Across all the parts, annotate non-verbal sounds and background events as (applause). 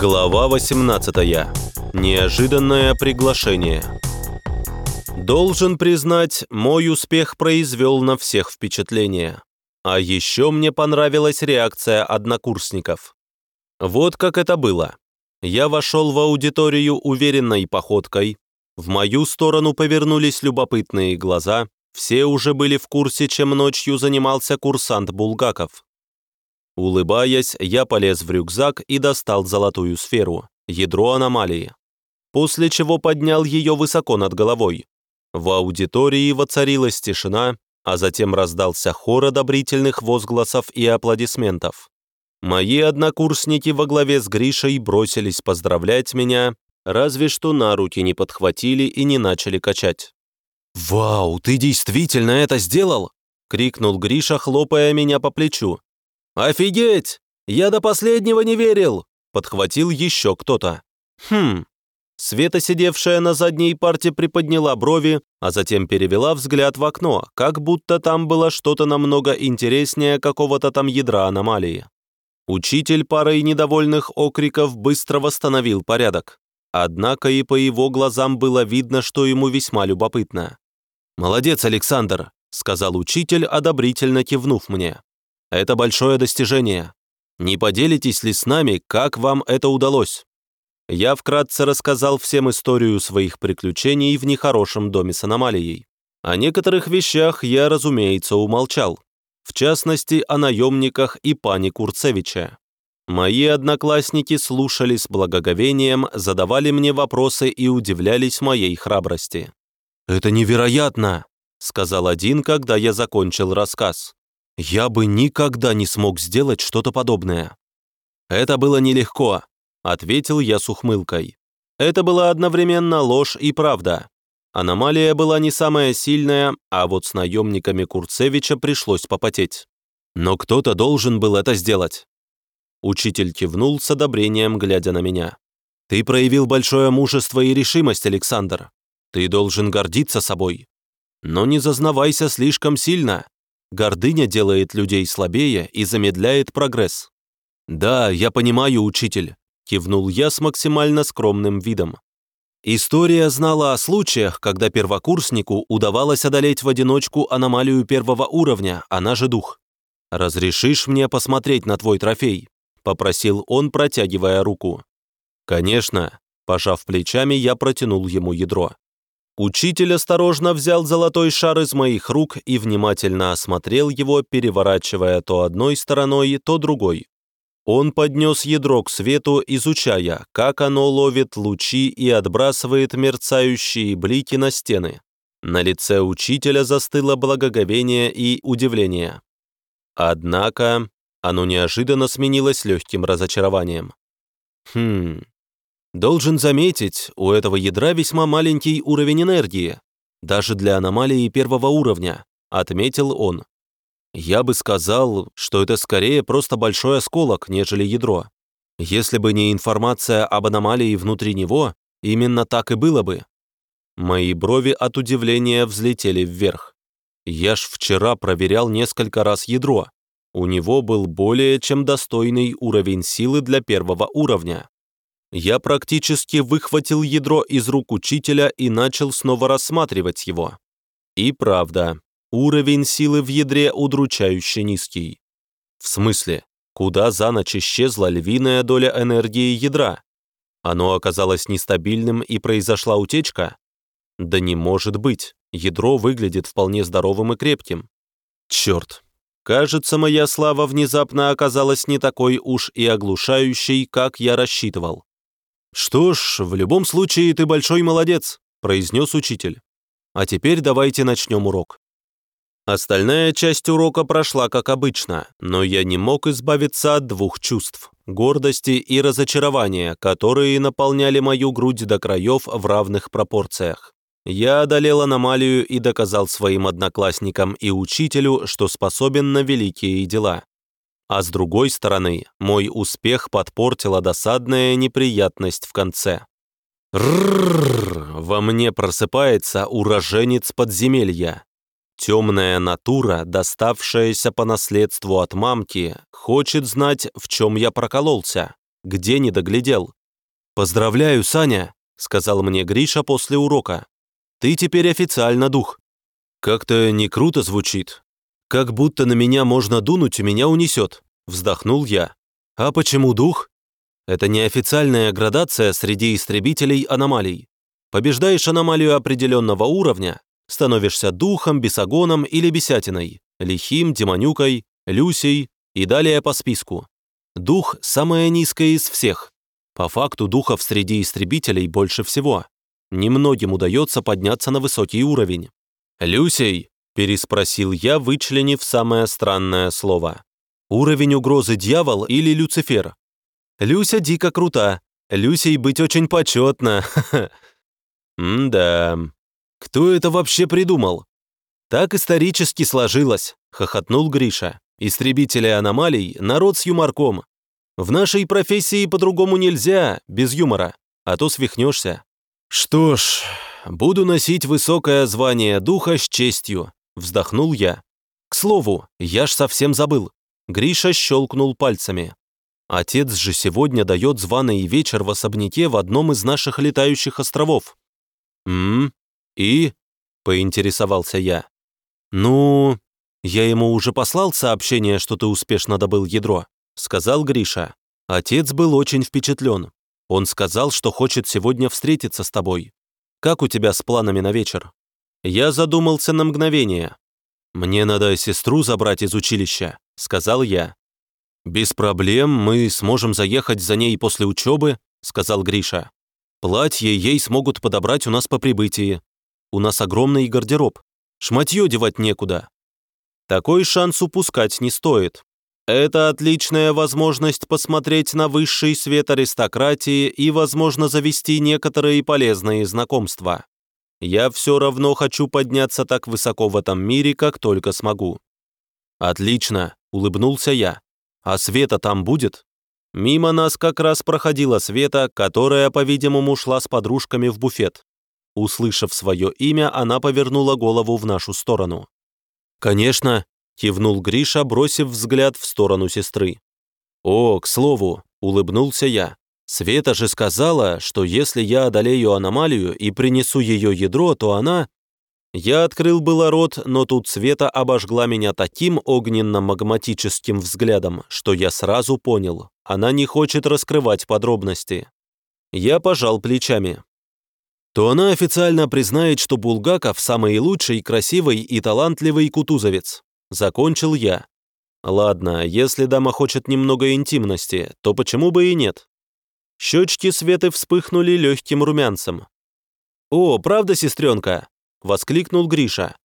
Глава 18. Неожиданное приглашение. Должен признать, мой успех произвел на всех впечатление. А еще мне понравилась реакция однокурсников. Вот как это было. Я вошел в аудиторию уверенной походкой. В мою сторону повернулись любопытные глаза. Все уже были в курсе, чем ночью занимался курсант Булгаков. Улыбаясь, я полез в рюкзак и достал золотую сферу, ядро аномалии. После чего поднял ее высоко над головой. В аудитории воцарилась тишина, а затем раздался хор одобрительных возгласов и аплодисментов. Мои однокурсники во главе с Гришей бросились поздравлять меня, разве что на руки не подхватили и не начали качать. «Вау, ты действительно это сделал?» — крикнул Гриша, хлопая меня по плечу. «Офигеть! Я до последнего не верил!» — подхватил еще кто-то. «Хм». Света, сидевшая на задней парте, приподняла брови, а затем перевела взгляд в окно, как будто там было что-то намного интереснее какого-то там ядра аномалии. Учитель парой недовольных окриков быстро восстановил порядок. Однако и по его глазам было видно, что ему весьма любопытно. «Молодец, Александр», — сказал учитель, одобрительно кивнув мне. Это большое достижение. Не поделитесь ли с нами, как вам это удалось?» Я вкратце рассказал всем историю своих приключений в нехорошем доме с аномалией. О некоторых вещах я, разумеется, умолчал. В частности, о наемниках и пане Курцевича. Мои одноклассники слушали с благоговением, задавали мне вопросы и удивлялись моей храбрости. «Это невероятно!» — сказал один, когда я закончил рассказ. Я бы никогда не смог сделать что-то подобное. Это было нелегко, ответил я с ухмылкой. Это была одновременно ложь и правда. Аномалия была не самая сильная, а вот с наемниками Курцевича пришлось попотеть. Но кто-то должен был это сделать. Учитель кивнул с одобрением, глядя на меня. «Ты проявил большое мужество и решимость, Александр. Ты должен гордиться собой. Но не зазнавайся слишком сильно. Гордыня делает людей слабее и замедляет прогресс. «Да, я понимаю, учитель», — кивнул я с максимально скромным видом. История знала о случаях, когда первокурснику удавалось одолеть в одиночку аномалию первого уровня, она же дух. «Разрешишь мне посмотреть на твой трофей?» — попросил он, протягивая руку. «Конечно», — пожав плечами, я протянул ему ядро. Учитель осторожно взял золотой шар из моих рук и внимательно осмотрел его, переворачивая то одной стороной, то другой. Он поднес ядро к свету, изучая, как оно ловит лучи и отбрасывает мерцающие блики на стены. На лице учителя застыло благоговение и удивление. Однако оно неожиданно сменилось легким разочарованием. «Хм, Должен заметить, у этого ядра весьма маленький уровень энергии, даже для аномалии первого уровня, отметил он. Я бы сказал, что это скорее просто большой осколок, нежели ядро. Если бы не информация об аномалии внутри него, именно так и было бы. Мои брови от удивления взлетели вверх. Я ж вчера проверял несколько раз ядро. У него был более чем достойный уровень силы для первого уровня. Я практически выхватил ядро из рук учителя и начал снова рассматривать его. И правда, уровень силы в ядре удручающе низкий. В смысле, куда за ночь исчезла львиная доля энергии ядра? Оно оказалось нестабильным и произошла утечка? Да не может быть, ядро выглядит вполне здоровым и крепким. Черт, кажется, моя слава внезапно оказалась не такой уж и оглушающей, как я рассчитывал. «Что ж, в любом случае ты большой молодец», — произнес учитель. «А теперь давайте начнем урок». Остальная часть урока прошла как обычно, но я не мог избавиться от двух чувств – гордости и разочарования, которые наполняли мою грудь до краев в равных пропорциях. Я одолел аномалию и доказал своим одноклассникам и учителю, что способен на великие дела. А с другой стороны, мой успех подпортила досадная неприятность в конце. Рррррр, во мне просыпается уроженец подземелья. Темная натура, доставшаяся по наследству от мамки, хочет знать, в чем я прокололся. Где не доглядел? «Поздравляю, Саня», — сказал мне Гриша после урока. «Ты теперь официально дух». Как-то не круто звучит. Как будто на меня можно дунуть и меня унесет, вздохнул я. А почему дух? Это неофициальная градация среди истребителей аномалий. Побеждаешь аномалию определенного уровня, становишься духом, бесогоном или бесятиной, лихим, демонюкой, люсей и далее по списку. Дух – самая низкая из всех. По факту духов среди истребителей больше всего. Немногим удается подняться на высокий уровень. «Люсей?» – переспросил я, вычленив самое странное слово. «Уровень угрозы дьявол или Люцифер?» «Люся дико крута. Люсей быть очень почетно. (laughs) «М-да. Кто это вообще придумал?» «Так исторически сложилось», — хохотнул Гриша. «Истребители аномалий — народ с юморком. В нашей профессии по-другому нельзя, без юмора, а то свихнешься». «Что ж, буду носить высокое звание духа с честью», — вздохнул я. «К слову, я ж совсем забыл». Гриша щелкнул пальцами. «Отец же сегодня дает званый вечер в особняке в одном из наших летающих островов». «М? И?» — поинтересовался я. «Ну, я ему уже послал сообщение, что ты успешно добыл ядро», — сказал Гриша. Отец был очень впечатлен. Он сказал, что хочет сегодня встретиться с тобой. Как у тебя с планами на вечер? Я задумался на мгновение. «Мне надо сестру забрать из училища», — сказал я. «Без проблем, мы сможем заехать за ней после учебы», — сказал Гриша. Платье ей смогут подобрать у нас по прибытии. У нас огромный гардероб. Шматье девать некуда. Такой шанс упускать не стоит. Это отличная возможность посмотреть на высший свет аристократии и, возможно, завести некоторые полезные знакомства. Я все равно хочу подняться так высоко в этом мире, как только смогу. Отлично, улыбнулся я. А Света там будет? Мимо нас как раз проходила Света, которая, по-видимому, шла с подружками в буфет. Услышав свое имя, она повернула голову в нашу сторону. «Конечно», — кивнул Гриша, бросив взгляд в сторону сестры. «О, к слову», — улыбнулся я. «Света же сказала, что если я одолею аномалию и принесу ее ядро, то она...» Я открыл было рот, но тут Света обожгла меня таким огненно-магматическим взглядом, что я сразу понял, она не хочет раскрывать подробности. Я пожал плечами. То она официально признает, что Булгаков самый лучший, красивый и талантливый кутузовец. Закончил я. Ладно, если дама хочет немного интимности, то почему бы и нет? Щечки Светы вспыхнули легким румянцем. «О, правда, сестренка?» — воскликнул Гриша.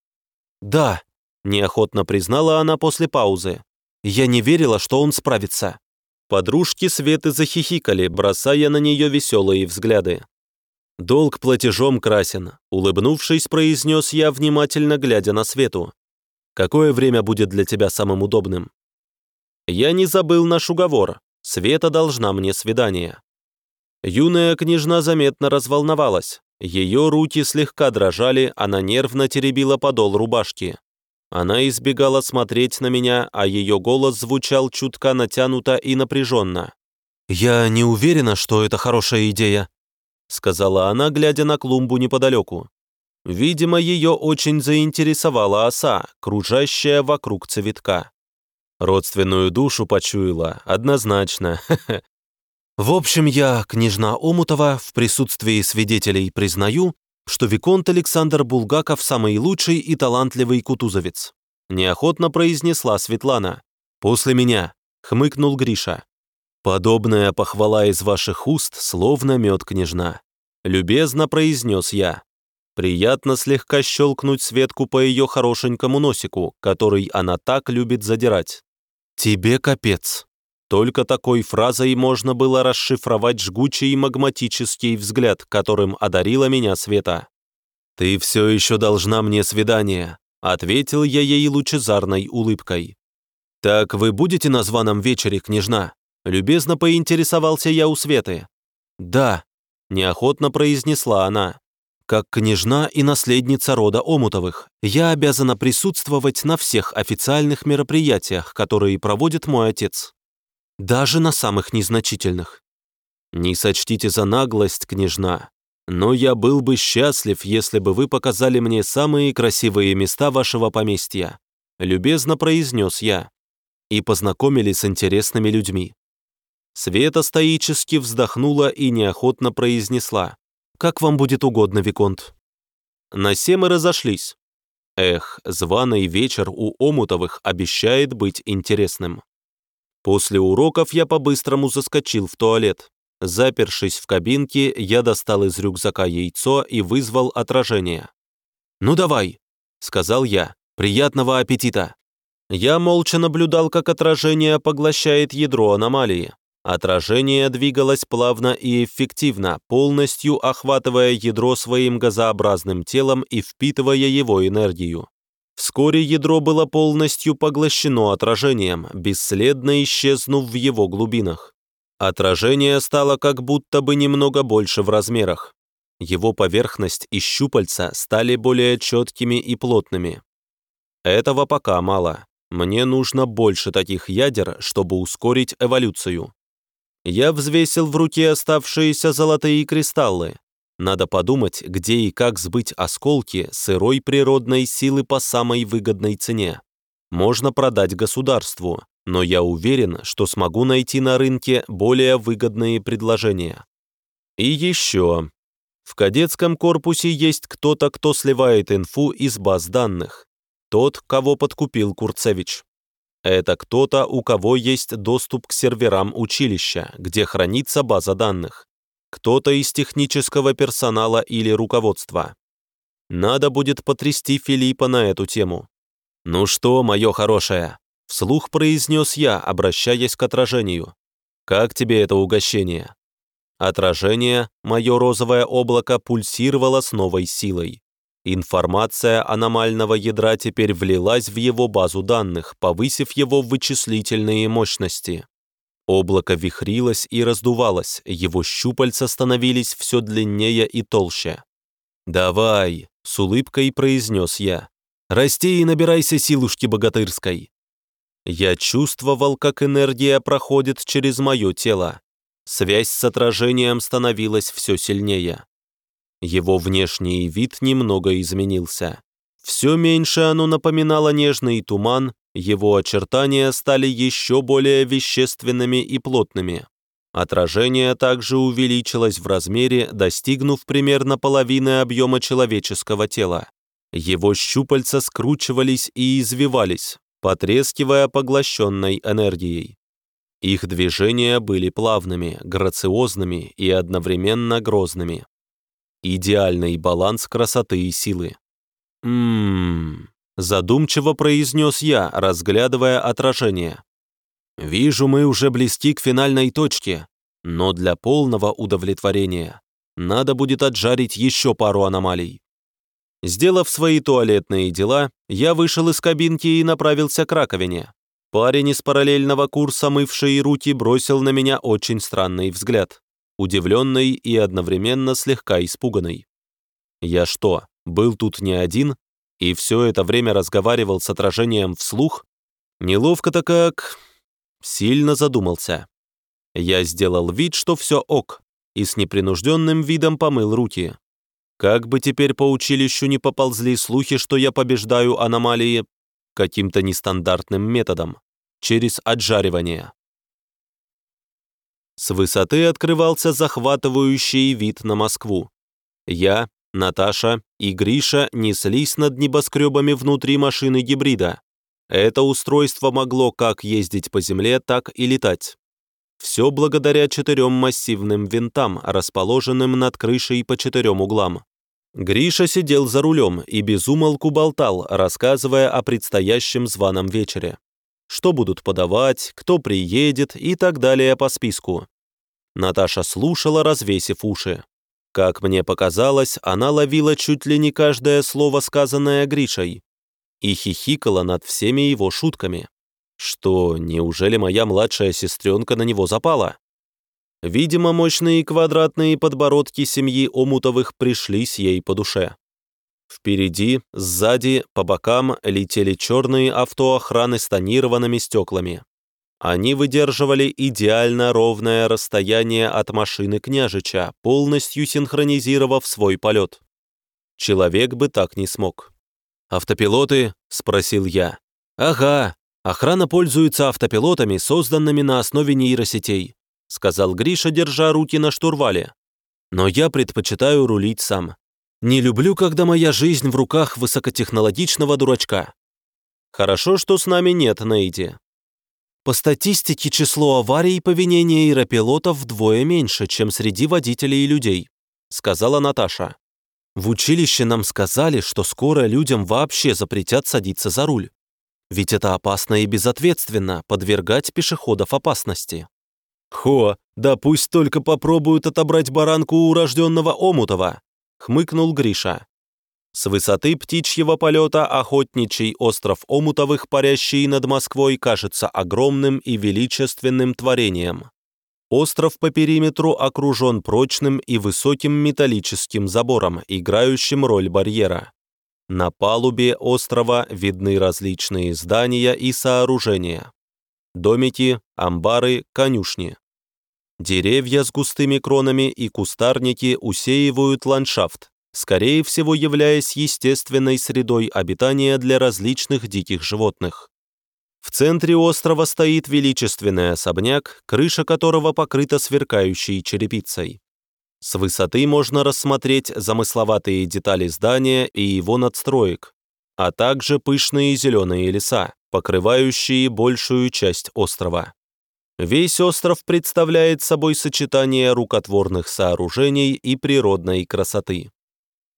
«Да», — неохотно признала она после паузы. «Я не верила, что он справится». Подружки Светы захихикали, бросая на нее веселые взгляды. «Долг платежом красен», — улыбнувшись, произнес я, внимательно глядя на Свету. «Какое время будет для тебя самым удобным?» «Я не забыл наш уговор. Света должна мне свидание». Юная княжна заметно разволновалась. Ее руки слегка дрожали, она нервно теребила подол рубашки. Она избегала смотреть на меня, а ее голос звучал чутка натянуто и напряженно. «Я не уверена, что это хорошая идея», сказала она, глядя на клумбу неподалеку. Видимо, ее очень заинтересовала оса, кружащая вокруг цветка. Родственную душу почуяла, однозначно. (laughs) В общем, я, княжна Омутова, в присутствии свидетелей признаю, что Виконт Александр Булгаков самый лучший и талантливый кутузовец. Неохотно произнесла Светлана. «После меня», — хмыкнул Гриша. «Подобная похвала из ваших уст, словно мед княжна», — любезно произнес я. Приятно слегка щелкнуть Светку по ее хорошенькому носику, который она так любит задирать. «Тебе капец», только такой фразой можно было расшифровать жгучий магматический взгляд, которым одарила меня Света. «Ты все еще должна мне свидание», — ответил я ей лучезарной улыбкой. «Так вы будете на званом вечере, княжна?» Любезно поинтересовался я у Светы. «Да», — неохотно произнесла она. «Как княжна и наследница рода Омутовых, я обязана присутствовать на всех официальных мероприятиях, которые проводит мой отец. Даже на самых незначительных. Не сочтите за наглость, княжна, но я был бы счастлив, если бы вы показали мне самые красивые места вашего поместья», любезно произнес я, и познакомили с интересными людьми. Света стоически вздохнула и неохотно произнесла. «Как вам будет угодно, Виконт». На все мы разошлись. Эх, званый вечер у Омутовых обещает быть интересным. После уроков я по-быстрому заскочил в туалет. Запершись в кабинке, я достал из рюкзака яйцо и вызвал отражение. «Ну давай», — сказал я, — «приятного аппетита». Я молча наблюдал, как отражение поглощает ядро аномалии. Отражение двигалось плавно и эффективно, полностью охватывая ядро своим газообразным телом и впитывая его энергию. Вскоре ядро было полностью поглощено отражением, бесследно исчезнув в его глубинах. Отражение стало как будто бы немного больше в размерах. Его поверхность и щупальца стали более четкими и плотными. Этого пока мало. Мне нужно больше таких ядер, чтобы ускорить эволюцию. Я взвесил в руке оставшиеся золотые кристаллы. Надо подумать, где и как сбыть осколки сырой природной силы по самой выгодной цене. Можно продать государству, но я уверен, что смогу найти на рынке более выгодные предложения. И еще. В кадетском корпусе есть кто-то, кто сливает инфу из баз данных. Тот, кого подкупил Курцевич. Это кто-то, у кого есть доступ к серверам училища, где хранится база данных. Кто-то из технического персонала или руководства. Надо будет потрясти Филиппа на эту тему. «Ну что, мое хорошее?» — вслух произнес я, обращаясь к отражению. «Как тебе это угощение?» Отражение, мое розовое облако, пульсировало с новой силой. Информация аномального ядра теперь влилась в его базу данных, повысив его вычислительные мощности. Облако вихрилось и раздувалось, его щупальца становились все длиннее и толще. «Давай», — с улыбкой произнес я, — «расти и набирайся силушки богатырской». Я чувствовал, как энергия проходит через мое тело. Связь с отражением становилась все сильнее. Его внешний вид немного изменился. Все меньше оно напоминало нежный туман, его очертания стали еще более вещественными и плотными. Отражение также увеличилось в размере, достигнув примерно половины объема человеческого тела. Его щупальца скручивались и извивались, потрескивая поглощенной энергией. Их движения были плавными, грациозными и одновременно грозными. Идеальный баланс красоты и силы. «Ммм...» — задумчиво произнес я, разглядывая отражение. «Вижу, мы уже близки к финальной точке, но для полного удовлетворения надо будет отжарить еще пару аномалий». Сделав свои туалетные дела, я вышел из кабинки и направился к раковине. Парень из параллельного курса, мывший руки, бросил на меня очень странный взгляд удивленный и одновременно слегка испуганный. Я что, был тут не один и все это время разговаривал с отражением вслух? Неловко-то как... Сильно задумался. Я сделал вид, что все ок, и с непринужденным видом помыл руки. Как бы теперь по училищу не поползли слухи, что я побеждаю аномалии каким-то нестандартным методом, через отжаривание. С высоты открывался захватывающий вид на Москву. Я, Наташа и Гриша неслись над небоскребами внутри машины гибрида. Это устройство могло как ездить по земле, так и летать. Все благодаря четырем массивным винтам, расположенным над крышей по четырем углам. Гриша сидел за рулем и безумолку болтал, рассказывая о предстоящем званом вечере что будут подавать, кто приедет и так далее по списку. Наташа слушала, развесив уши. Как мне показалось, она ловила чуть ли не каждое слово, сказанное Гришей, и хихикала над всеми его шутками. Что, неужели моя младшая сестренка на него запала? Видимо, мощные квадратные подбородки семьи Омутовых пришлись ей по душе. Впереди, сзади, по бокам летели черные авто охраны с тонированными стеклами. Они выдерживали идеально ровное расстояние от машины княжича, полностью синхронизировав свой полет. Человек бы так не смог. «Автопилоты?» — спросил я. «Ага, охрана пользуется автопилотами, созданными на основе нейросетей», — сказал Гриша, держа руки на штурвале. «Но я предпочитаю рулить сам. Не люблю, когда моя жизнь в руках высокотехнологичного дурачка. Хорошо, что с нами нет Нейди. По статистике, число аварий по вине нейропилотов вдвое меньше, чем среди водителей и людей, сказала Наташа. В училище нам сказали, что скоро людям вообще запретят садиться за руль. Ведь это опасно и безответственно подвергать пешеходов опасности. Хо, да пусть только попробуют отобрать баранку у урожденного Омутова, хмыкнул Гриша. С высоты птичьего полета охотничий остров Омутовых, парящий над Москвой, кажется огромным и величественным творением. Остров по периметру окружен прочным и высоким металлическим забором, играющим роль барьера. На палубе острова видны различные здания и сооружения. Домики, амбары, конюшни. Деревья с густыми кронами и кустарники усеивают ландшафт, скорее всего являясь естественной средой обитания для различных диких животных. В центре острова стоит величественный особняк, крыша которого покрыта сверкающей черепицей. С высоты можно рассмотреть замысловатые детали здания и его надстроек, а также пышные зеленые леса, покрывающие большую часть острова. Весь остров представляет собой сочетание рукотворных сооружений и природной красоты.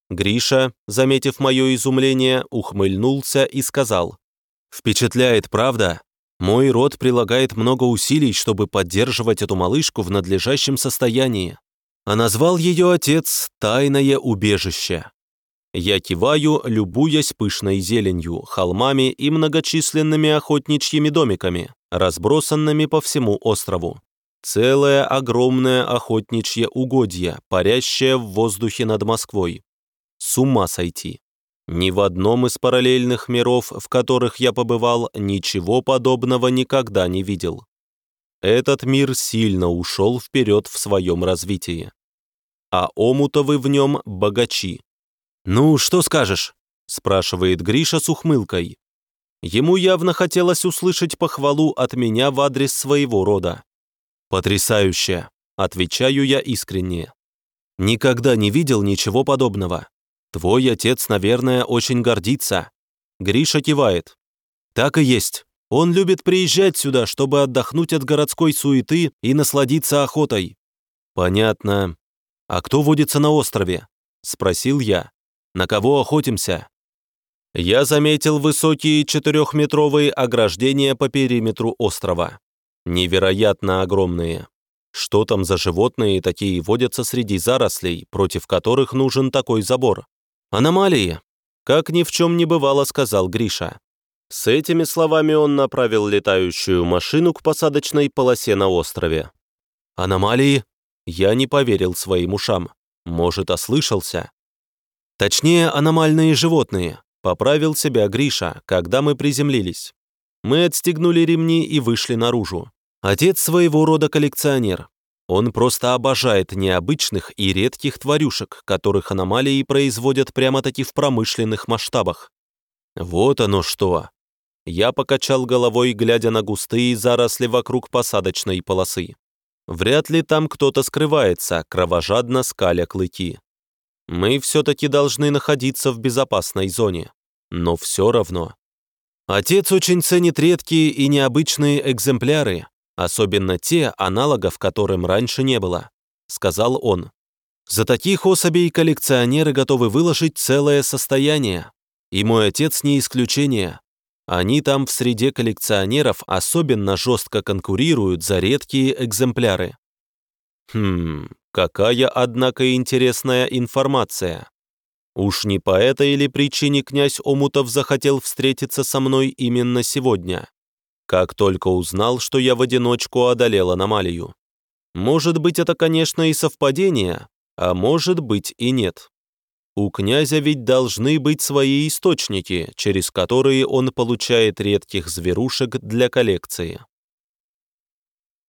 Гриша, заметив мое изумление, ухмыльнулся и сказал, «Впечатляет, правда? Мой род прилагает много усилий, чтобы поддерживать эту малышку в надлежащем состоянии. А назвал ее отец «Тайное убежище». Я киваю, любуясь пышной зеленью, холмами и многочисленными охотничьими домиками, разбросанными по всему острову. Целое огромное охотничье угодье, парящее в воздухе над Москвой. С ума сойти. Ни в одном из параллельных миров, в которых я побывал, ничего подобного никогда не видел. Этот мир сильно ушел вперед в своем развитии. А омутовы в нем богачи. «Ну, что скажешь?» – спрашивает Гриша с ухмылкой. Ему явно хотелось услышать похвалу от меня в адрес своего рода. «Потрясающе!» – отвечаю я искренне. Никогда не видел ничего подобного. Твой отец, наверное, очень гордится». Гриша кивает. «Так и есть. Он любит приезжать сюда, чтобы отдохнуть от городской суеты и насладиться охотой». «Понятно. А кто водится на острове?» — спросил я. «На кого охотимся?» Я заметил высокие четырехметровые ограждения по периметру острова. Невероятно огромные. Что там за животные такие водятся среди зарослей, против которых нужен такой забор? «Аномалии!» — как ни в чем не бывало, сказал Гриша. С этими словами он направил летающую машину к посадочной полосе на острове. «Аномалии?» Я не поверил своим ушам. Может, ослышался? Точнее, аномальные животные. Поправил себя Гриша, когда мы приземлились. Мы отстегнули ремни и вышли наружу. Отец своего рода коллекционер. Он просто обожает необычных и редких тварюшек, которых аномалии производят прямо-таки в промышленных масштабах. Вот оно что. Я покачал головой, глядя на густые заросли вокруг посадочной полосы. Вряд ли там кто-то скрывается, кровожадно скаля клыки. Мы все-таки должны находиться в безопасной зоне. Но все равно. Отец очень ценит редкие и необычные экземпляры, особенно те, аналогов которым раньше не было», — сказал он. «За таких особей коллекционеры готовы выложить целое состояние. И мой отец не исключение. Они там в среде коллекционеров особенно жестко конкурируют за редкие экземпляры». Хм, какая, однако, интересная информация. Уж не по этой или причине князь Омутов захотел встретиться со мной именно сегодня как только узнал, что я в одиночку одолел аномалию. Может быть, это, конечно, и совпадение, а может быть и нет. У князя ведь должны быть свои источники, через которые он получает редких зверушек для коллекции.